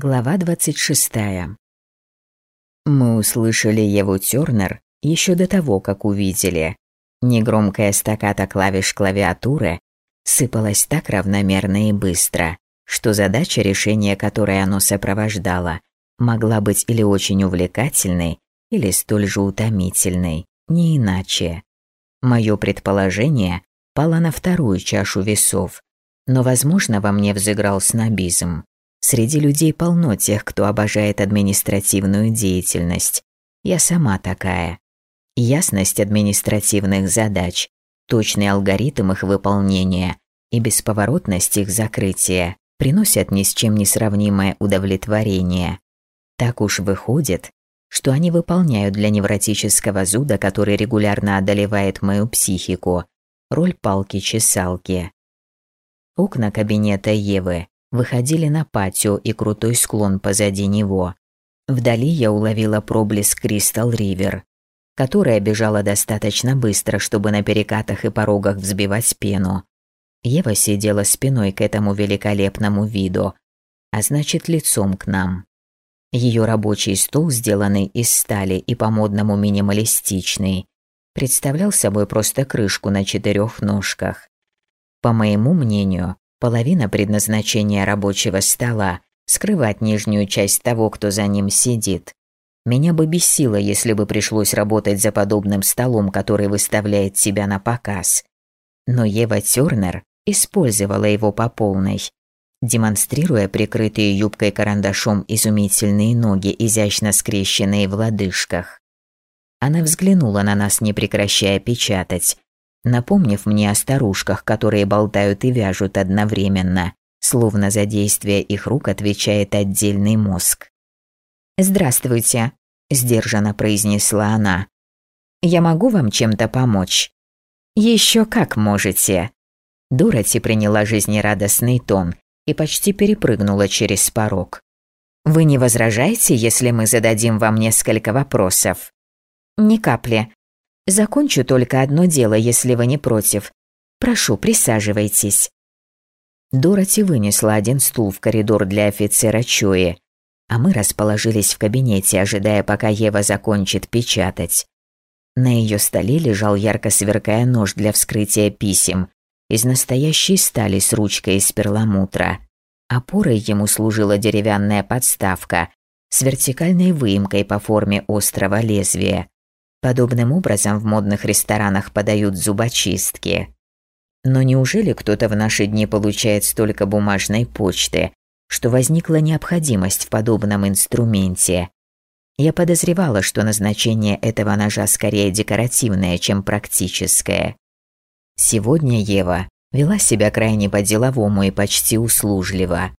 Глава 26. Мы услышали Еву Тёрнер еще до того, как увидели. Негромкая стаката клавиш клавиатуры сыпалась так равномерно и быстро, что задача, решения которой оно сопровождало, могла быть или очень увлекательной, или столь же утомительной, не иначе. Мое предположение пало на вторую чашу весов, но, возможно, во мне взыграл снобизм. Среди людей полно тех, кто обожает административную деятельность. Я сама такая. Ясность административных задач, точный алгоритм их выполнения и бесповоротность их закрытия приносят ни с чем не сравнимое удовлетворение. Так уж выходит, что они выполняют для невротического зуда, который регулярно одолевает мою психику, роль палки-чесалки. Окна кабинета Евы выходили на патио и крутой склон позади него. Вдали я уловила проблеск Кристал Ривер, которая бежала достаточно быстро, чтобы на перекатах и порогах взбивать пену. Ева сидела спиной к этому великолепному виду, а значит лицом к нам. Ее рабочий стол, сделанный из стали и по-модному минималистичный, представлял собой просто крышку на четырех ножках. По моему мнению, Половина предназначения рабочего стола – скрывать нижнюю часть того, кто за ним сидит. Меня бы бесило, если бы пришлось работать за подобным столом, который выставляет себя на показ. Но Ева Тёрнер использовала его по полной, демонстрируя прикрытые юбкой-карандашом изумительные ноги, изящно скрещенные в лодыжках. Она взглянула на нас, не прекращая печатать, напомнив мне о старушках, которые болтают и вяжут одновременно, словно за действие их рук отвечает отдельный мозг. «Здравствуйте», – сдержанно произнесла она. «Я могу вам чем-то помочь?» «Еще как можете». Дороти приняла жизнерадостный тон и почти перепрыгнула через порог. «Вы не возражаете, если мы зададим вам несколько вопросов?» «Ни капли. Закончу только одно дело, если вы не против. Прошу, присаживайтесь». Дороти вынесла один стул в коридор для офицера Чуи, а мы расположились в кабинете, ожидая, пока Ева закончит печатать. На ее столе лежал ярко сверкая нож для вскрытия писем из настоящей стали с ручкой из перламутра. Опорой ему служила деревянная подставка с вертикальной выемкой по форме острого лезвия. Подобным образом в модных ресторанах подают зубочистки. Но неужели кто-то в наши дни получает столько бумажной почты, что возникла необходимость в подобном инструменте? Я подозревала, что назначение этого ножа скорее декоративное, чем практическое. Сегодня Ева вела себя крайне по-деловому и почти услужливо.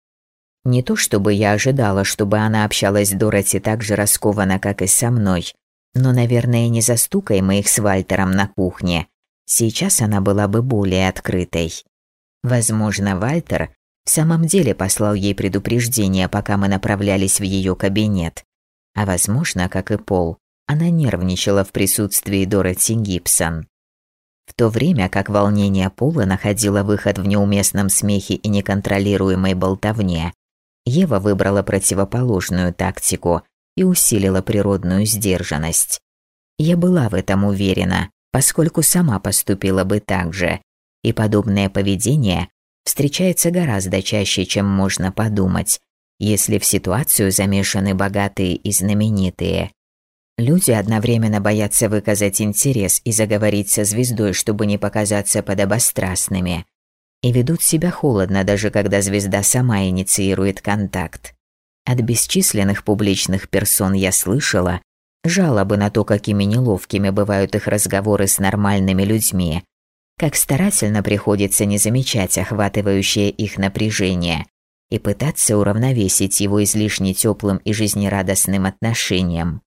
Не то чтобы я ожидала, чтобы она общалась с Дороти так же раскованно, как и со мной, но, наверное, не застукай мы их с Вальтером на кухне. Сейчас она была бы более открытой. Возможно, Вальтер в самом деле послал ей предупреждение, пока мы направлялись в ее кабинет. А возможно, как и Пол, она нервничала в присутствии Дороти Гибсон. В то время как волнение Пола находило выход в неуместном смехе и неконтролируемой болтовне, Ева выбрала противоположную тактику и усилила природную сдержанность. Я была в этом уверена, поскольку сама поступила бы так же, и подобное поведение встречается гораздо чаще, чем можно подумать, если в ситуацию замешаны богатые и знаменитые. Люди одновременно боятся выказать интерес и заговорить со звездой, чтобы не показаться подобострастными, и ведут себя холодно, даже когда звезда сама инициирует контакт. От бесчисленных публичных персон я слышала жалобы на то, какими неловкими бывают их разговоры с нормальными людьми, как старательно приходится не замечать охватывающее их напряжение и пытаться уравновесить его излишне теплым и жизнерадостным отношением.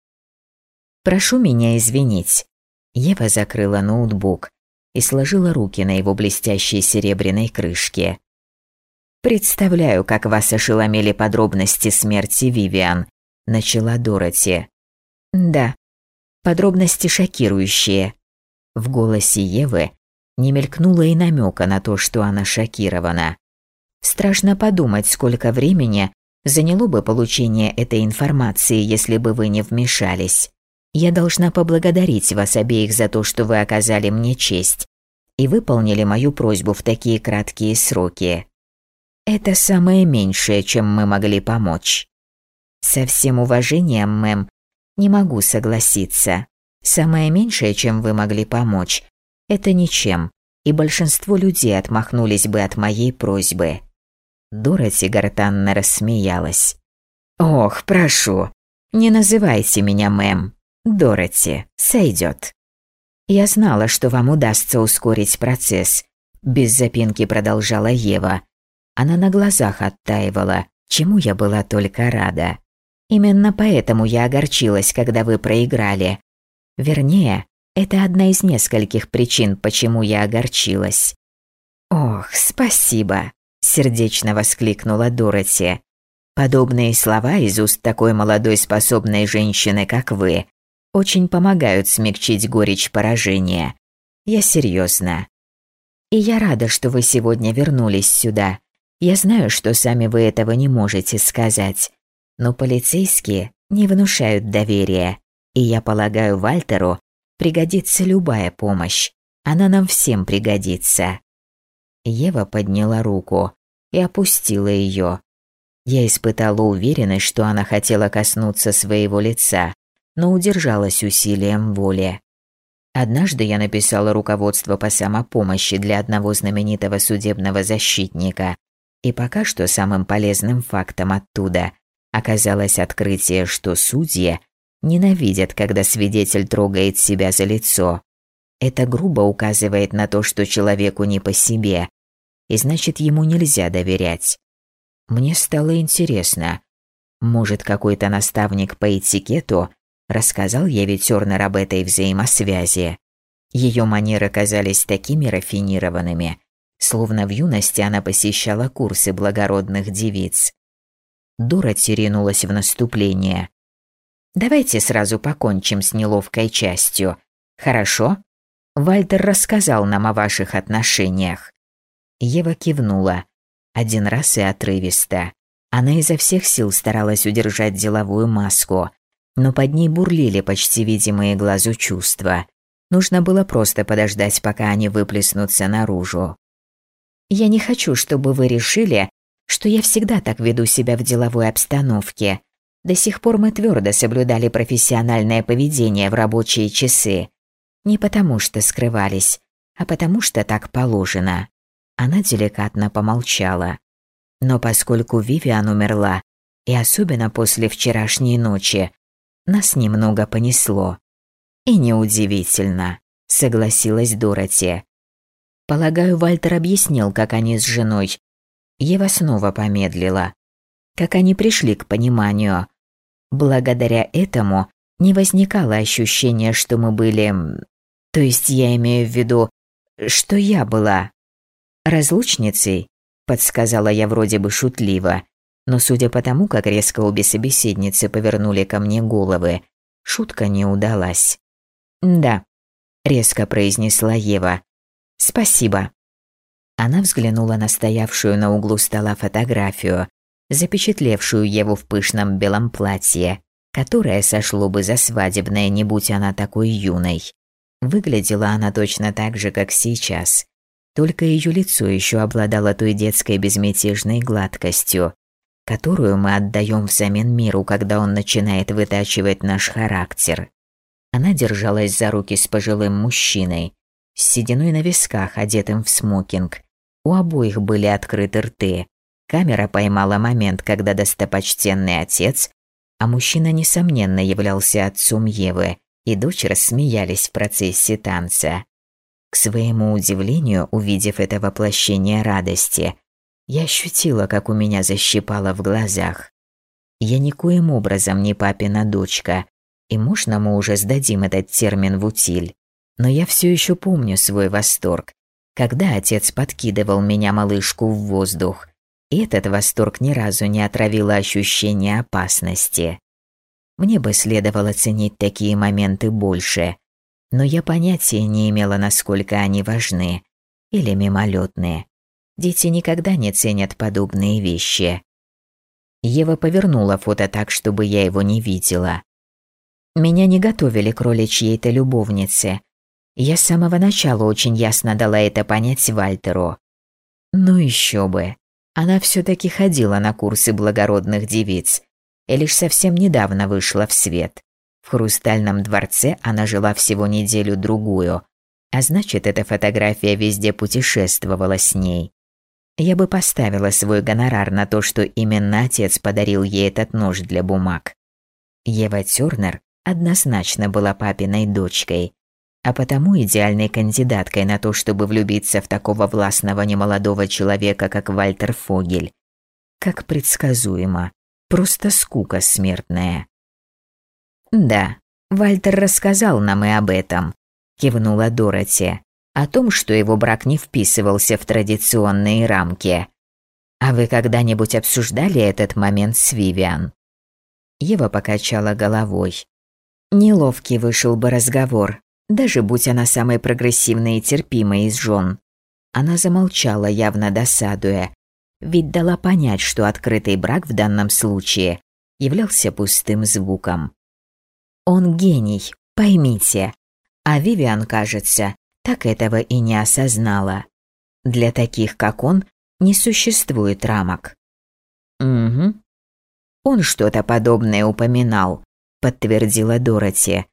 «Прошу меня извинить». Ева закрыла ноутбук и сложила руки на его блестящей серебряной крышке. «Представляю, как вас ошеломили подробности смерти Вивиан», – начала Дороти. «Да, подробности шокирующие». В голосе Евы не мелькнуло и намека на то, что она шокирована. Страшно подумать, сколько времени Заняло бы получение этой информации, если бы вы не вмешались. Я должна поблагодарить вас обеих за то, что вы оказали мне честь и выполнили мою просьбу в такие краткие сроки. Это самое меньшее, чем мы могли помочь. Со всем уважением, мэм, не могу согласиться. Самое меньшее, чем вы могли помочь, это ничем, и большинство людей отмахнулись бы от моей просьбы. Дороти гортанно рассмеялась. «Ох, прошу, не называйте меня мэм. Дороти, сойдет». «Я знала, что вам удастся ускорить процесс», – без запинки продолжала Ева. Она на глазах оттаивала, чему я была только рада. Именно поэтому я огорчилась, когда вы проиграли. Вернее, это одна из нескольких причин, почему я огорчилась. «Ох, спасибо!» сердечно воскликнула Дороти. Подобные слова из уст такой молодой способной женщины, как вы, очень помогают смягчить горечь поражения. Я серьезно. И я рада, что вы сегодня вернулись сюда. Я знаю, что сами вы этого не можете сказать, но полицейские не внушают доверия, и я полагаю, Вальтеру пригодится любая помощь. Она нам всем пригодится. Ева подняла руку и опустила ее. Я испытала уверенность, что она хотела коснуться своего лица, но удержалась усилием воли. Однажды я написала руководство по самопомощи для одного знаменитого судебного защитника, и пока что самым полезным фактом оттуда оказалось открытие, что судьи ненавидят, когда свидетель трогает себя за лицо. Это грубо указывает на то, что человеку не по себе, и значит, ему нельзя доверять. Мне стало интересно, может, какой-то наставник по этикету рассказал Еве Тёрнер об этой взаимосвязи. Ее манеры казались такими рафинированными, словно в юности она посещала курсы благородных девиц. Дороти ринулась в наступление. «Давайте сразу покончим с неловкой частью. Хорошо? Вальтер рассказал нам о ваших отношениях. Ева кивнула. Один раз и отрывисто. Она изо всех сил старалась удержать деловую маску, но под ней бурлили почти видимые глазу чувства. Нужно было просто подождать, пока они выплеснутся наружу. «Я не хочу, чтобы вы решили, что я всегда так веду себя в деловой обстановке. До сих пор мы твердо соблюдали профессиональное поведение в рабочие часы. Не потому что скрывались, а потому что так положено. Она деликатно помолчала. Но поскольку Вивиан умерла, и особенно после вчерашней ночи, нас немного понесло. И неудивительно, согласилась Дороти. Полагаю, Вальтер объяснил, как они с женой. Ева снова помедлила. Как они пришли к пониманию. Благодаря этому не возникало ощущения, что мы были... То есть я имею в виду, что я была «Разлучницей?» – подсказала я вроде бы шутливо, но судя по тому, как резко обе собеседницы повернули ко мне головы, шутка не удалась. «Да», – резко произнесла Ева. «Спасибо». Она взглянула на стоявшую на углу стола фотографию, запечатлевшую Еву в пышном белом платье, которое сошло бы за свадебное, не будь она такой юной. Выглядела она точно так же, как сейчас, только ее лицо еще обладало той детской безмятежной гладкостью, которую мы отдаем взамен миру, когда он начинает вытачивать наш характер. Она держалась за руки с пожилым мужчиной, с сединой на висках, одетым в смокинг. У обоих были открыты рты. Камера поймала момент, когда достопочтенный отец, а мужчина, несомненно, являлся отцом Евы, и дочь рассмеялись в процессе танца. К своему удивлению, увидев это воплощение радости, я ощутила, как у меня защипало в глазах. Я никоим образом не папина дочка, и можно мы уже сдадим этот термин в утиль. Но я все еще помню свой восторг, когда отец подкидывал меня малышку в воздух, и этот восторг ни разу не отравило ощущение опасности. Мне бы следовало ценить такие моменты больше, но я понятия не имела, насколько они важны или мимолетные. Дети никогда не ценят подобные вещи. Ева повернула фото так, чтобы я его не видела. Меня не готовили к роли чьей-то любовницы. Я с самого начала очень ясно дала это понять Вальтеру. Ну еще бы. Она все-таки ходила на курсы благородных девиц и лишь совсем недавно вышла в свет. В Хрустальном дворце она жила всего неделю-другую, а значит, эта фотография везде путешествовала с ней. Я бы поставила свой гонорар на то, что именно отец подарил ей этот нож для бумаг. Ева Тёрнер однозначно была папиной дочкой, а потому идеальной кандидаткой на то, чтобы влюбиться в такого властного немолодого человека, как Вальтер Фогель. Как предсказуемо, просто скука смертная. Да, Вальтер рассказал нам и об этом, кивнула Дороти, о том, что его брак не вписывался в традиционные рамки. А вы когда-нибудь обсуждали этот момент с Вивиан? Ева покачала головой. Неловкий вышел бы разговор, даже будь она самой прогрессивной и терпимой из жен. Она замолчала, явно досадуя, ведь дала понять, что открытый брак в данном случае являлся пустым звуком. Он гений, поймите. А Вивиан, кажется, так этого и не осознала. Для таких, как он, не существует рамок. Угу. Он что-то подобное упоминал, подтвердила Дороти.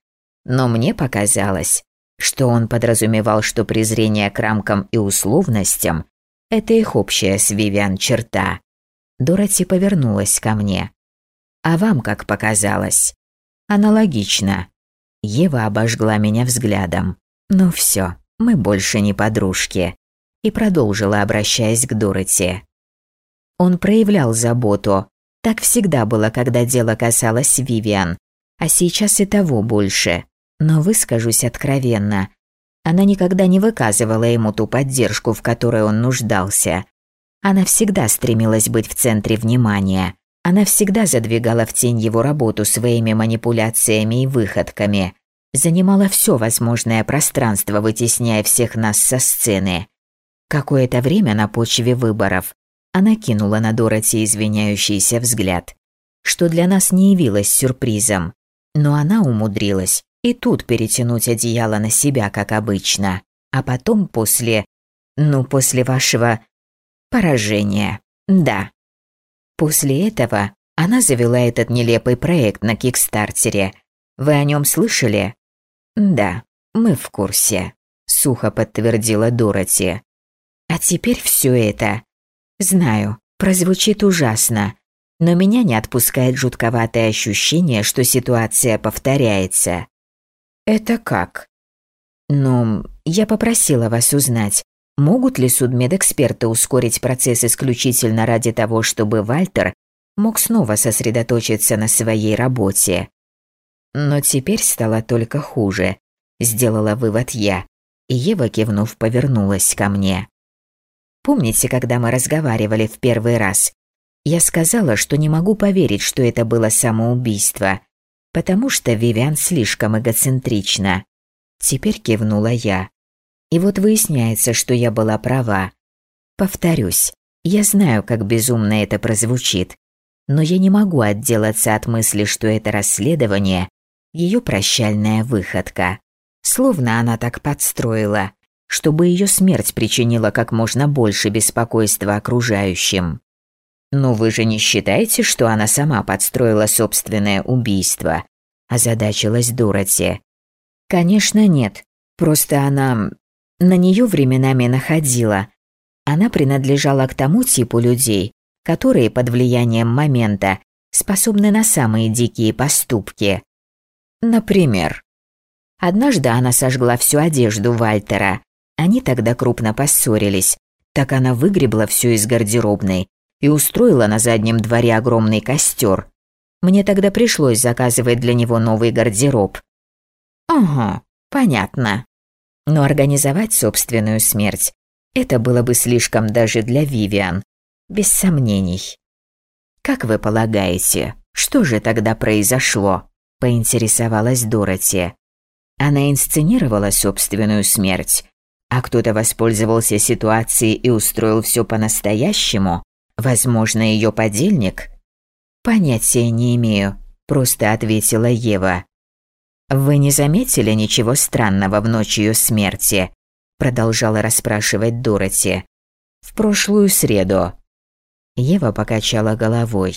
Но мне показалось, что он подразумевал, что презрение к рамкам и условностям – это их общая с Вивиан черта. Дороти повернулась ко мне. А вам как показалось? Аналогично. Ева обожгла меня взглядом. Ну все, мы больше не подружки. И продолжила, обращаясь к Дороти. Он проявлял заботу. Так всегда было, когда дело касалось Вивиан. А сейчас и того больше. Но выскажусь откровенно. Она никогда не выказывала ему ту поддержку, в которой он нуждался. Она всегда стремилась быть в центре внимания. Она всегда задвигала в тень его работу своими манипуляциями и выходками. Занимала все возможное пространство, вытесняя всех нас со сцены. Какое-то время на почве выборов она кинула на Дороти извиняющийся взгляд, что для нас не явилось сюрпризом. Но она умудрилась и тут перетянуть одеяло на себя, как обычно. А потом после... Ну, после вашего... поражения. Да, После этого она завела этот нелепый проект на Кикстартере. Вы о нем слышали? Да, мы в курсе, сухо подтвердила Дороти. А теперь все это. Знаю, прозвучит ужасно, но меня не отпускает жутковатое ощущение, что ситуация повторяется. Это как? Ну, я попросила вас узнать, Могут ли судмедэксперты ускорить процесс исключительно ради того, чтобы Вальтер мог снова сосредоточиться на своей работе? Но теперь стало только хуже, сделала вывод я, и Ева, кивнув, повернулась ко мне. Помните, когда мы разговаривали в первый раз? Я сказала, что не могу поверить, что это было самоубийство, потому что Вивиан слишком эгоцентрична. Теперь кивнула я. И вот выясняется, что я была права. Повторюсь, я знаю, как безумно это прозвучит, но я не могу отделаться от мысли, что это расследование – ее прощальная выходка. Словно она так подстроила, чтобы ее смерть причинила как можно больше беспокойства окружающим. «Но вы же не считаете, что она сама подстроила собственное убийство?» – озадачилась Дороти. «Конечно нет. Просто она на нее временами находила. Она принадлежала к тому типу людей, которые под влиянием момента способны на самые дикие поступки. Например, однажды она сожгла всю одежду Вальтера. Они тогда крупно поссорились. Так она выгребла все из гардеробной и устроила на заднем дворе огромный костер. Мне тогда пришлось заказывать для него новый гардероб. Ага, понятно. Но организовать собственную смерть – это было бы слишком даже для Вивиан, без сомнений. «Как вы полагаете, что же тогда произошло?» – поинтересовалась Дороти. Она инсценировала собственную смерть, а кто-то воспользовался ситуацией и устроил все по-настоящему? Возможно, ее подельник? Понятия не имею, просто ответила Ева. Вы не заметили ничего странного в ночь ее смерти? Продолжала расспрашивать Дороти. В прошлую среду. Ева покачала головой.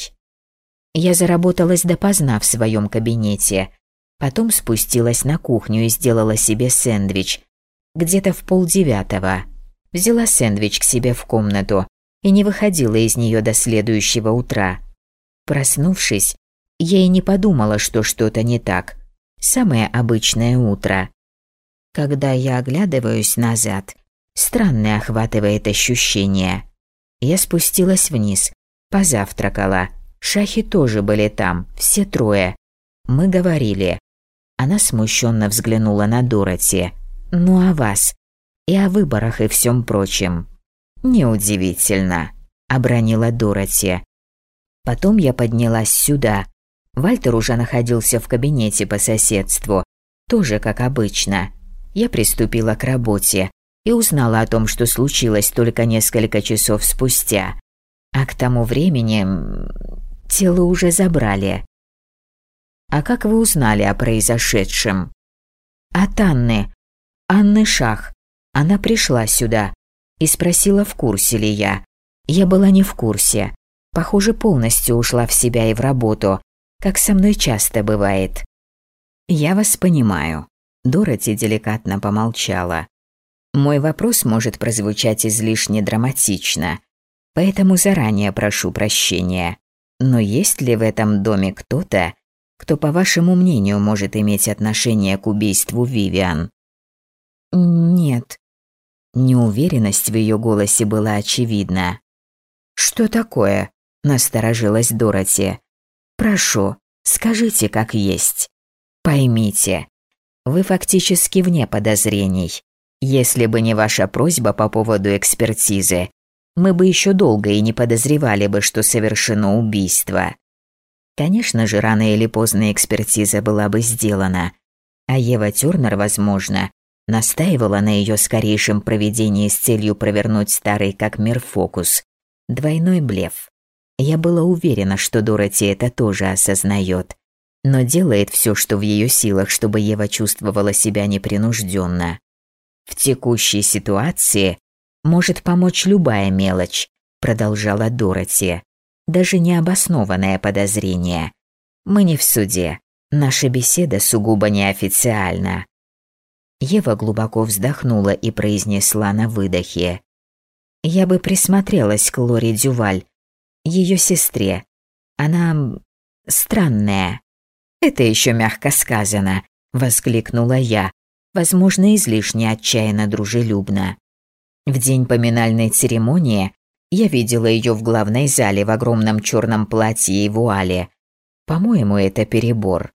Я заработалась допоздна в своем кабинете. Потом спустилась на кухню и сделала себе сэндвич. Где-то в полдевятого. Взяла сэндвич к себе в комнату и не выходила из нее до следующего утра. Проснувшись, я и не подумала, что что-то не так. Самое обычное утро. Когда я оглядываюсь назад, странное охватывает ощущение. Я спустилась вниз, позавтракала. Шахи тоже были там, все трое. Мы говорили. Она смущенно взглянула на Дороти. «Ну а вас? И о выборах и всем прочем». «Неудивительно», – обронила Дороти. Потом я поднялась сюда. Вальтер уже находился в кабинете по соседству, тоже как обычно. Я приступила к работе и узнала о том, что случилось только несколько часов спустя. А к тому времени тело уже забрали. «А как вы узнали о произошедшем?» «От Анны. Анны Шах. Она пришла сюда и спросила, в курсе ли я. Я была не в курсе. Похоже, полностью ушла в себя и в работу, как со мной часто бывает. «Я вас понимаю», – Дороти деликатно помолчала. «Мой вопрос может прозвучать излишне драматично, поэтому заранее прошу прощения. Но есть ли в этом доме кто-то, кто, по вашему мнению, может иметь отношение к убийству Вивиан?» «Нет». Неуверенность в ее голосе была очевидна. «Что такое?» – насторожилась Дороти. «Прошу, скажите, как есть. Поймите, вы фактически вне подозрений. Если бы не ваша просьба по поводу экспертизы, мы бы еще долго и не подозревали бы, что совершено убийство. Конечно же, рано или поздно экспертиза была бы сделана, а Ева Тюрнер, возможно, настаивала на ее скорейшем проведении с целью провернуть старый как мир фокус. Двойной блеф. Я была уверена, что Дороти это тоже осознает, но делает все, что в ее силах, чтобы Ева чувствовала себя непринужденно. В текущей ситуации может помочь любая мелочь, продолжала Дороти. Даже необоснованное подозрение. Мы не в суде. Наша беседа сугубо неофициальна. Ева глубоко вздохнула и произнесла на выдохе. «Я бы присмотрелась к Лоре Дюваль, ее сестре. Она... странная». «Это еще мягко сказано», — воскликнула я, возможно, излишне отчаянно дружелюбно. В день поминальной церемонии я видела ее в главной зале в огромном черном платье и вуале. По-моему, это перебор.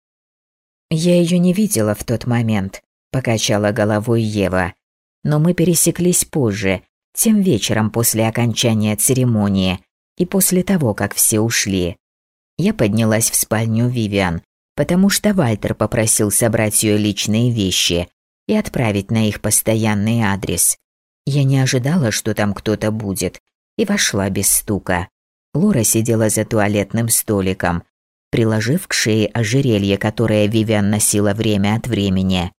Я ее не видела в тот момент, покачала головой Ева. Но мы пересеклись позже, тем вечером после окончания церемонии и после того, как все ушли. Я поднялась в спальню Вивиан, потому что Вальтер попросил собрать ее личные вещи и отправить на их постоянный адрес. Я не ожидала, что там кто-то будет, и вошла без стука. Лора сидела за туалетным столиком, приложив к шее ожерелье, которое Вивиан носила время от времени.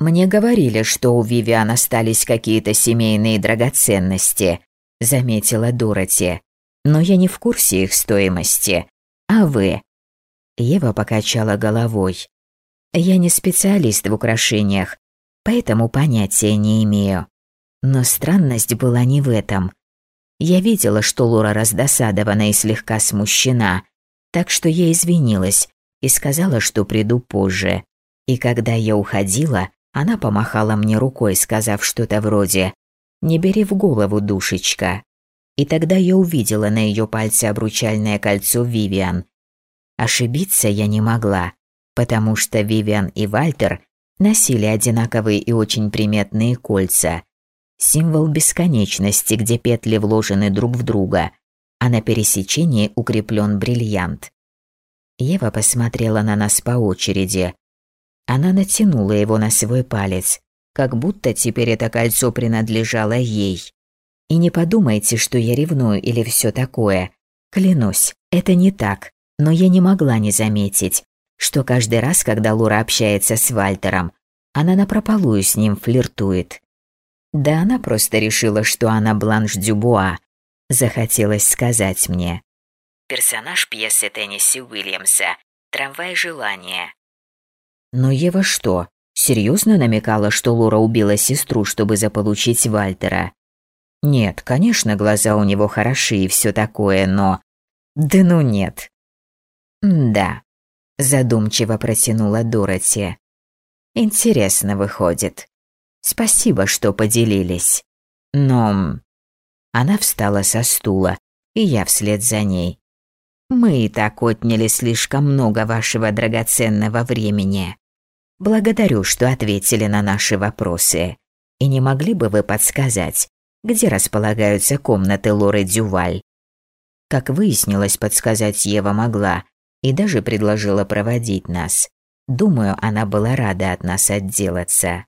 «Мне говорили, что у Вивиан остались какие-то семейные драгоценности», – заметила Дороти. «Но я не в курсе их стоимости. А вы?» Ева покачала головой. «Я не специалист в украшениях, поэтому понятия не имею. Но странность была не в этом. Я видела, что Лора раздосадована и слегка смущена, так что я извинилась и сказала, что приду позже. И когда я уходила, она помахала мне рукой, сказав что-то вроде «Не бери в голову, душечка». И тогда я увидела на ее пальце обручальное кольцо Вивиан. Ошибиться я не могла, потому что Вивиан и Вальтер носили одинаковые и очень приметные кольца. Символ бесконечности, где петли вложены друг в друга, а на пересечении укреплен бриллиант. Ева посмотрела на нас по очереди, она натянула его на свой палец, как будто теперь это кольцо принадлежало ей. И не подумайте, что я ревную или все такое. Клянусь, это не так. Но я не могла не заметить, что каждый раз, когда Лора общается с Вальтером, она напропалую с ним флиртует. Да она просто решила, что она Бланш Дюбуа. Захотелось сказать мне. Персонаж пьесы Тенниси Уильямса «Трамвай желания». Но Ева что, серьезно намекала, что Лора убила сестру, чтобы заполучить Вальтера? Нет, конечно, глаза у него хороши и все такое, но... Да ну нет. Да, задумчиво протянула Дороти. Интересно выходит. Спасибо, что поделились. Но... Она встала со стула, и я вслед за ней. Мы и так отняли слишком много вашего драгоценного времени. Благодарю, что ответили на наши вопросы. И не могли бы вы подсказать, где располагаются комнаты Лоры Дюваль? Как выяснилось, подсказать Ева могла и даже предложила проводить нас. Думаю, она была рада от нас отделаться.